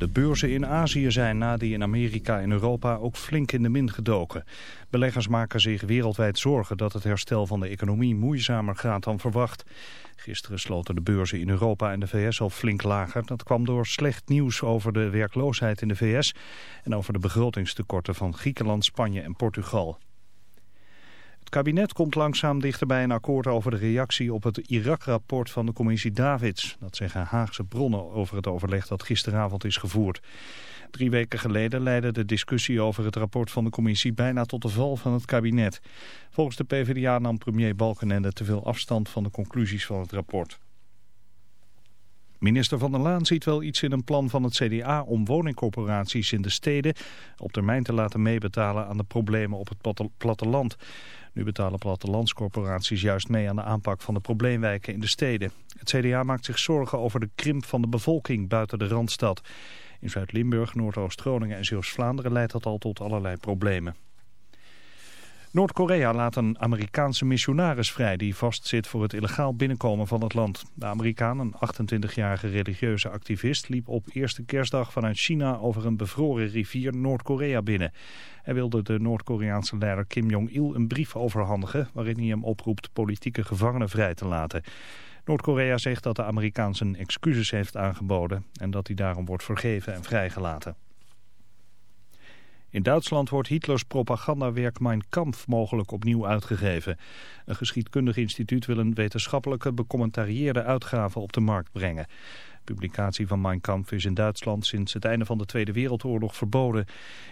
De beurzen in Azië zijn na die in Amerika en Europa ook flink in de min gedoken. Beleggers maken zich wereldwijd zorgen dat het herstel van de economie moeizamer gaat dan verwacht. Gisteren sloten de beurzen in Europa en de VS al flink lager. Dat kwam door slecht nieuws over de werkloosheid in de VS en over de begrotingstekorten van Griekenland, Spanje en Portugal. Kabinet komt langzaam dichterbij een akkoord over de reactie op het Irak-rapport van de commissie Davids. Dat zeggen Haagse bronnen over het overleg dat gisteravond is gevoerd. Drie weken geleden leidde de discussie over het rapport van de commissie bijna tot de val van het kabinet. Volgens de PvdA nam premier Balkenende te veel afstand van de conclusies van het rapport. Minister Van der Laan ziet wel iets in een plan van het CDA om woningcorporaties in de steden op termijn te laten meebetalen aan de problemen op het platteland. Nu betalen plattelandscorporaties juist mee aan de aanpak van de probleemwijken in de steden. Het CDA maakt zich zorgen over de krimp van de bevolking buiten de Randstad. In Zuid-Limburg, Noordoost-Groningen en Zeeuws-Vlaanderen leidt dat al tot allerlei problemen. Noord-Korea laat een Amerikaanse missionaris vrij die vastzit voor het illegaal binnenkomen van het land. De Amerikaan, een 28-jarige religieuze activist, liep op eerste kerstdag vanuit China over een bevroren rivier Noord-Korea binnen. Hij wilde de Noord-Koreaanse leider Kim Jong-il een brief overhandigen waarin hij hem oproept politieke gevangenen vrij te laten. Noord-Korea zegt dat de Amerikaan zijn excuses heeft aangeboden en dat hij daarom wordt vergeven en vrijgelaten. In Duitsland wordt Hitlers propagandawerk Mein Kampf mogelijk opnieuw uitgegeven. Een geschiedkundig instituut wil een wetenschappelijke becommentarieerde uitgave op de markt brengen. Publicatie van Mein Kampf is in Duitsland sinds het einde van de Tweede Wereldoorlog verboden.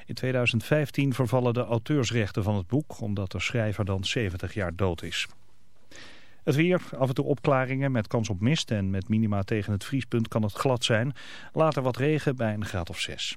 In 2015 vervallen de auteursrechten van het boek, omdat de schrijver dan 70 jaar dood is. Het weer, af en toe opklaringen met kans op mist en met minima tegen het vriespunt kan het glad zijn. Later wat regen bij een graad of 6.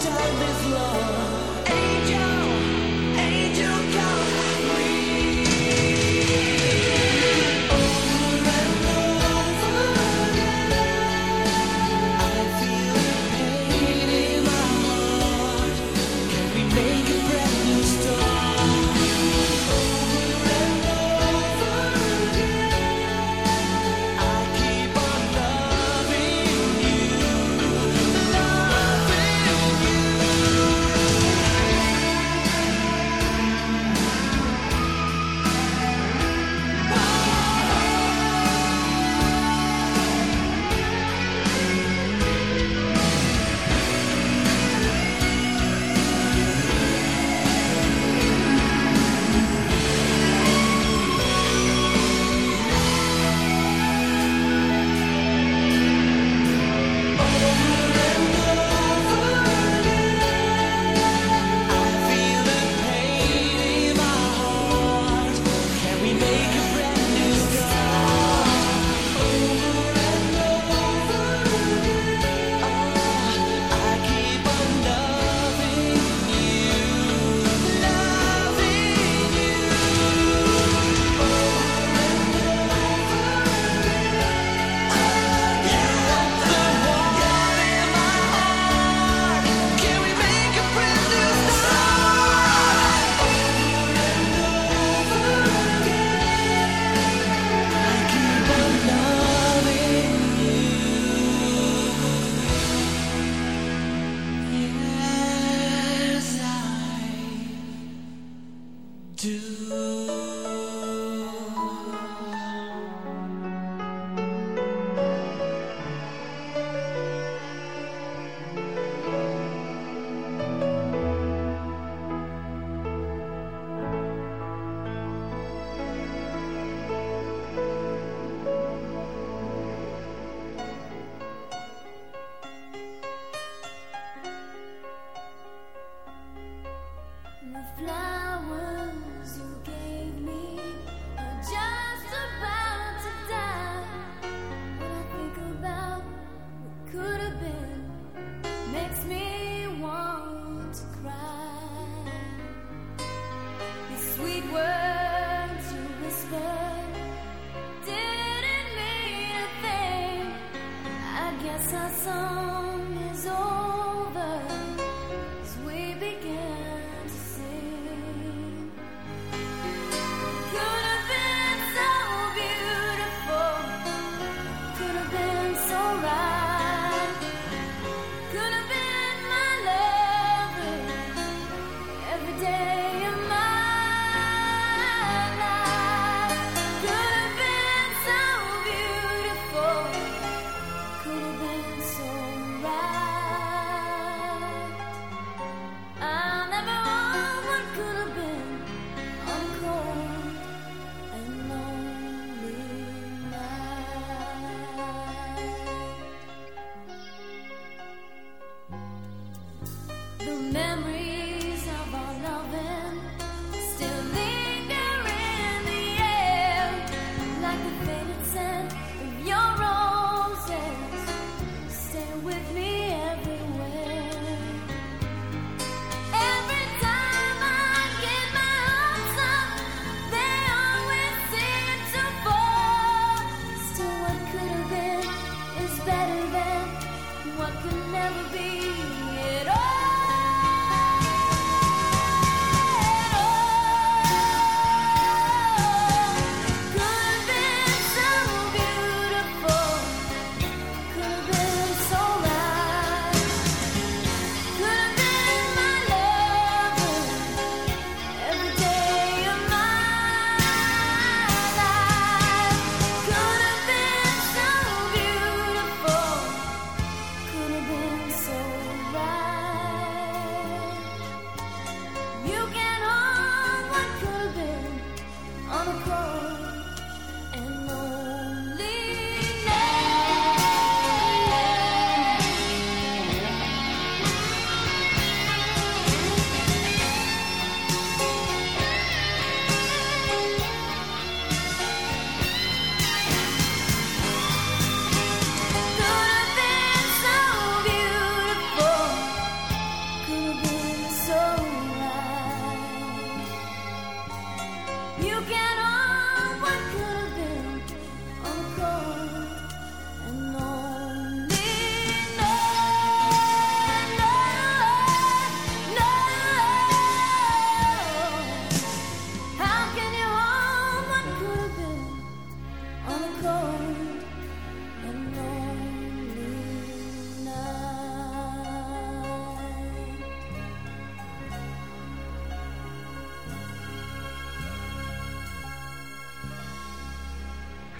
time is love.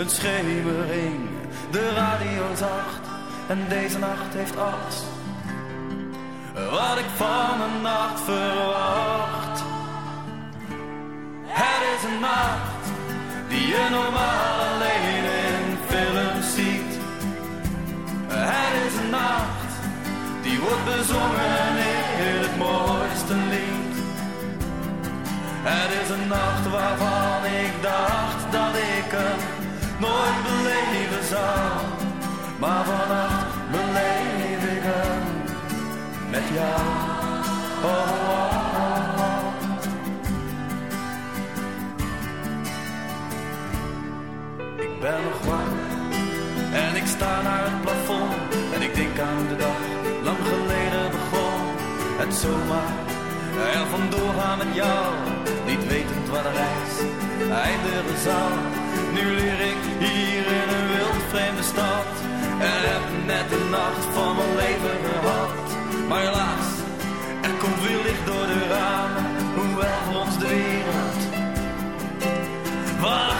een schemering, de radio zacht. En deze nacht heeft alles wat ik van een nacht verwacht. Het is een nacht die je normaal alleen in films ziet. Het is een nacht die wordt bezongen in het mooiste lied. Het is een nacht waarvan maar vannacht beleef ik hem met jou. Oh. Ik ben nog wakker en ik sta naar het plafond en ik denk aan de dag lang geleden begon. Het zomaar er vandoor gaan met jou, niet wetend wat de reis eindigen zal. Nu leer ik hier in een vreemde stad En heb net de nacht van mijn leven gehad Maar helaas, er komt weer licht door de ramen Hoewel voor ons de wereld wacht.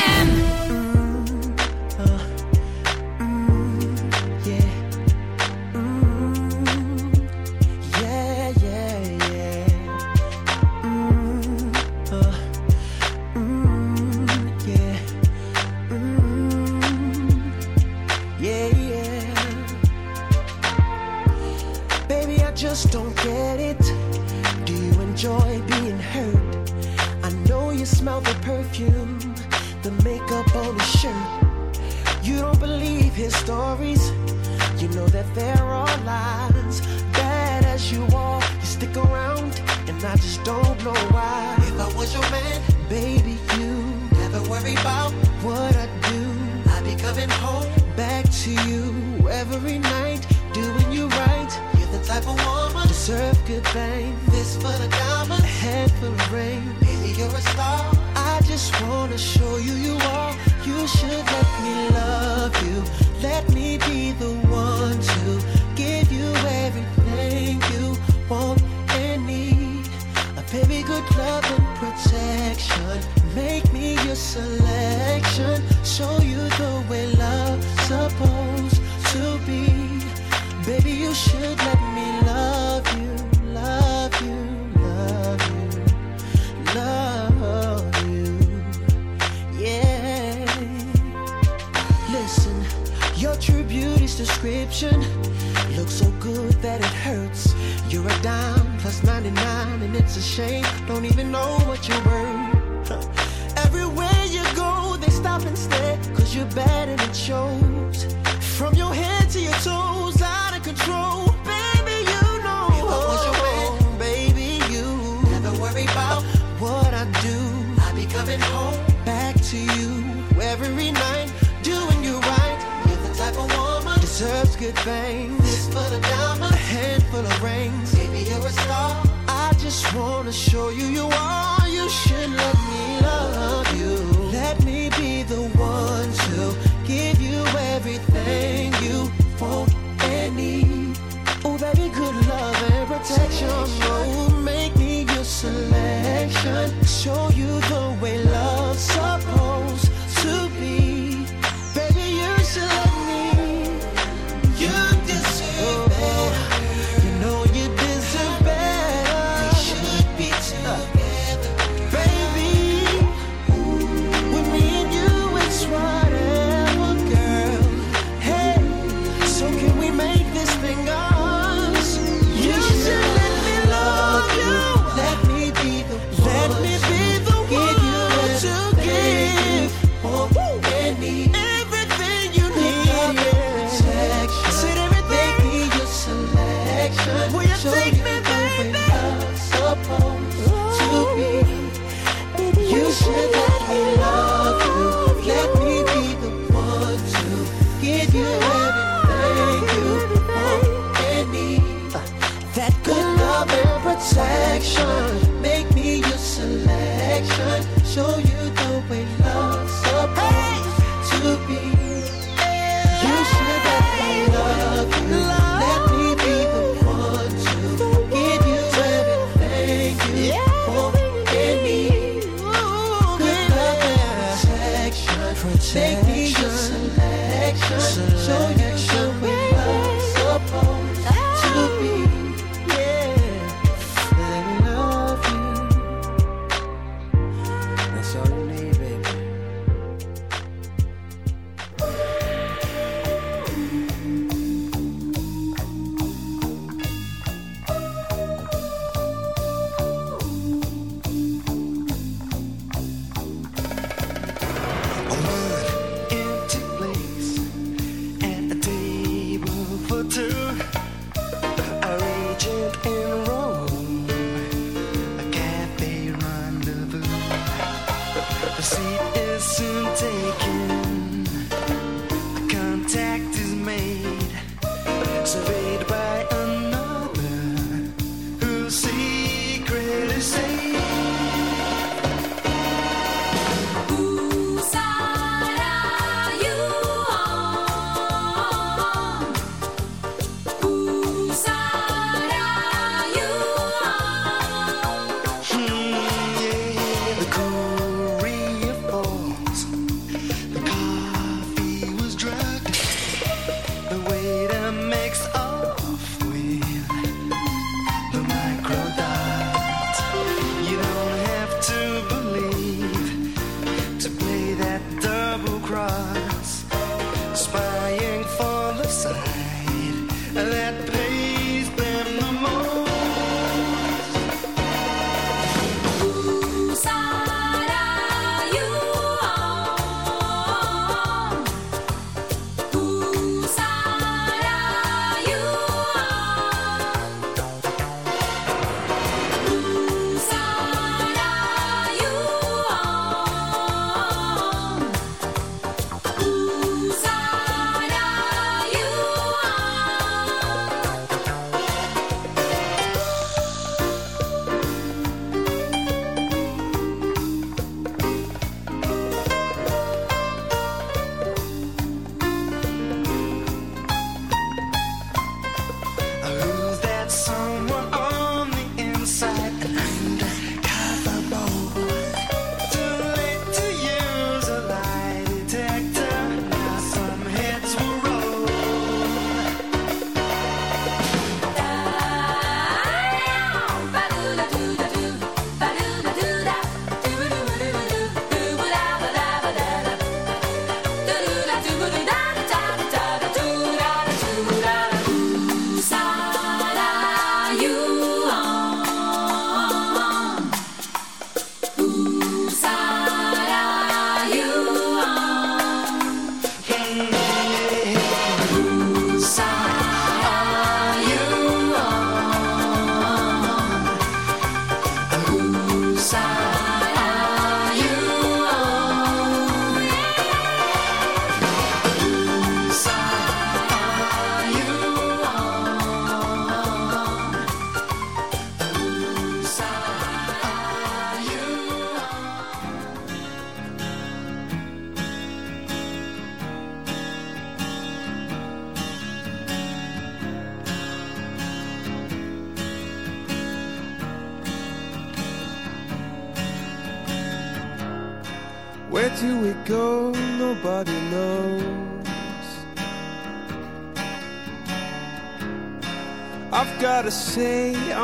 you should let me love you, love you, love you, love you. Yeah. Listen, your true beauty's description looks so good that it hurts. You're a dime plus 99, and it's a shame. Don't even know what you're. things. This for of diamonds, a handful of rings. Baby, you're a star. I just wanna show you you are. You should love me. Krishna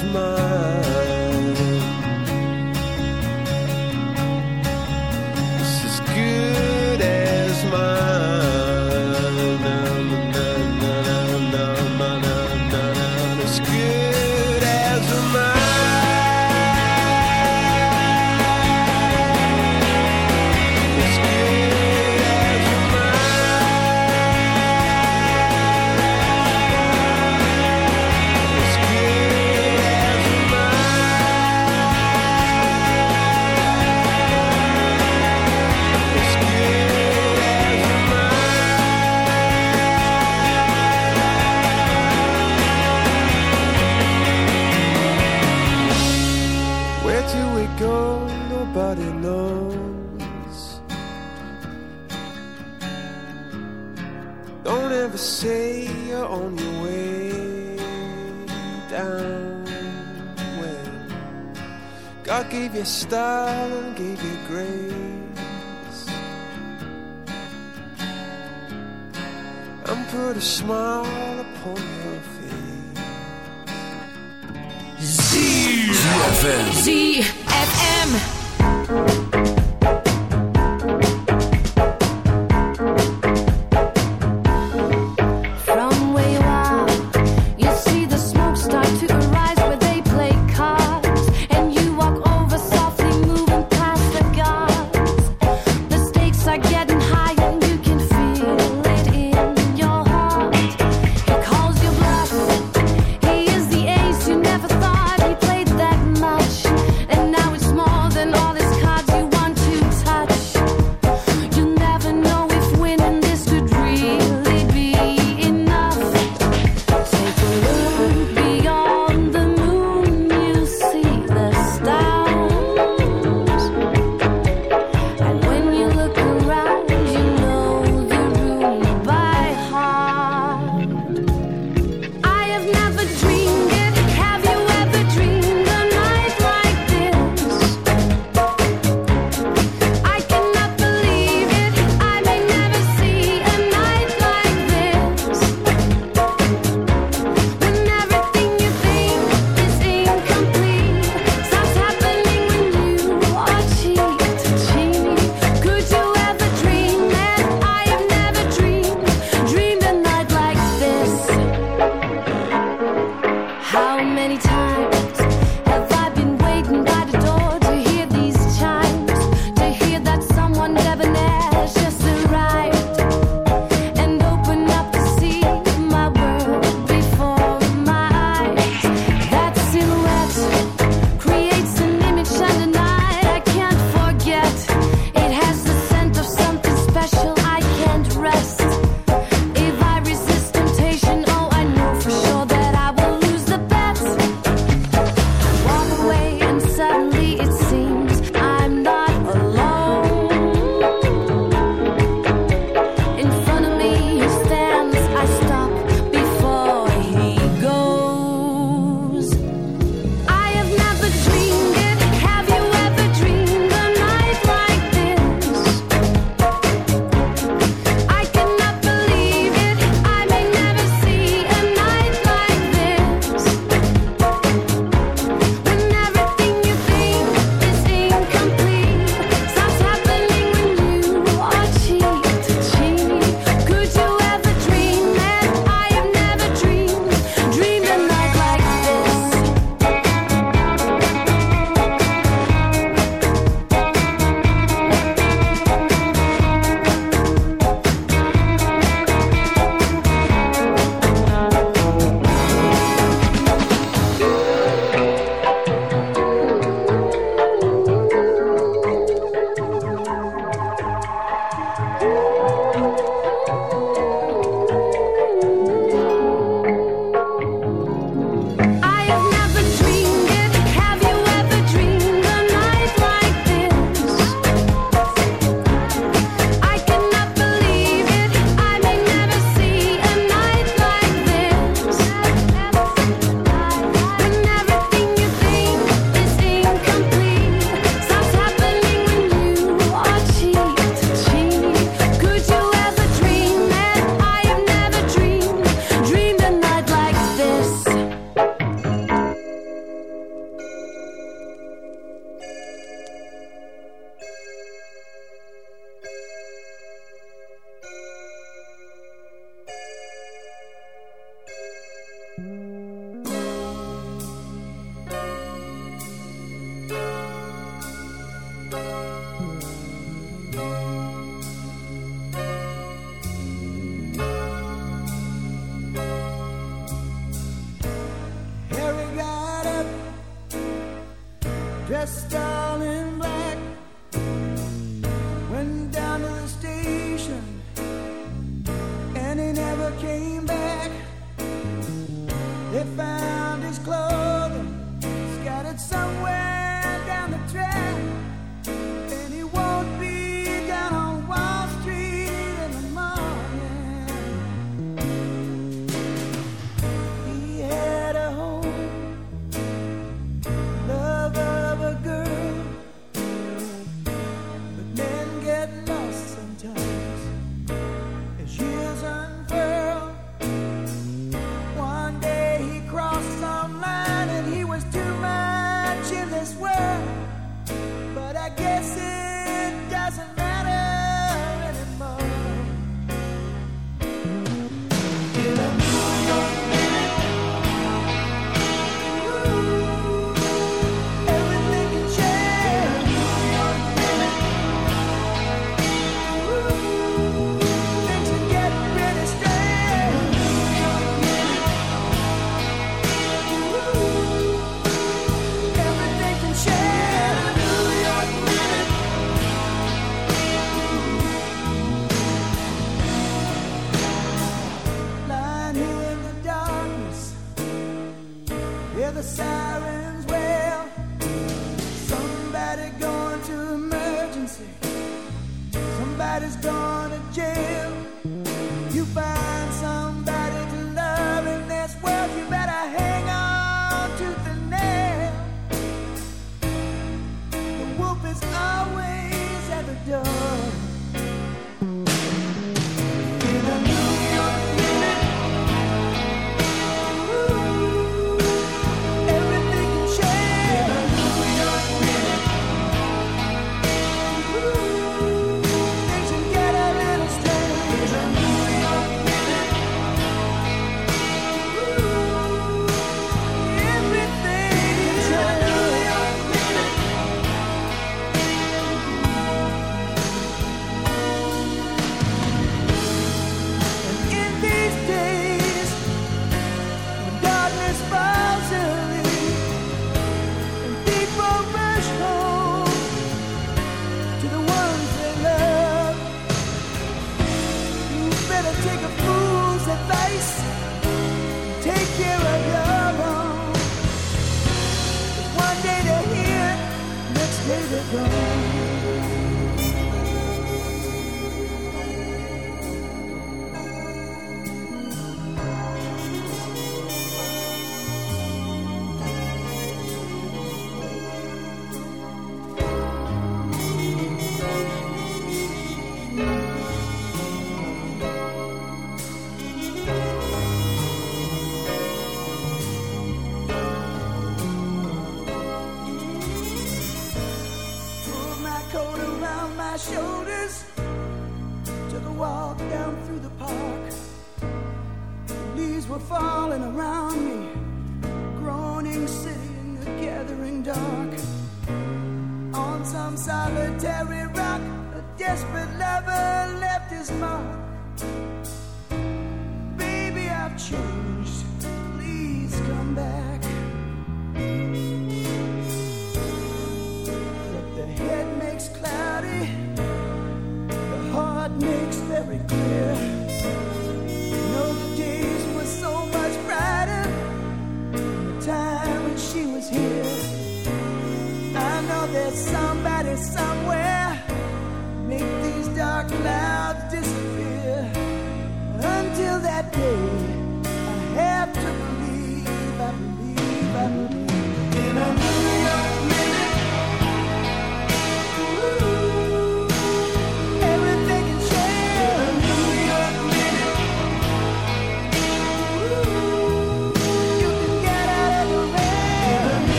smile.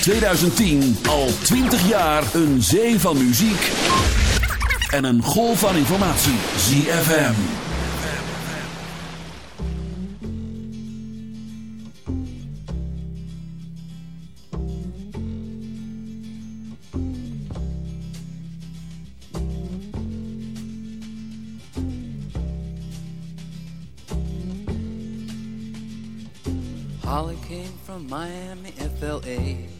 2010 al 20 jaar een zee van muziek en een golf van informatie. ZFM. Holly came from Miami, FLA.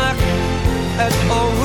at all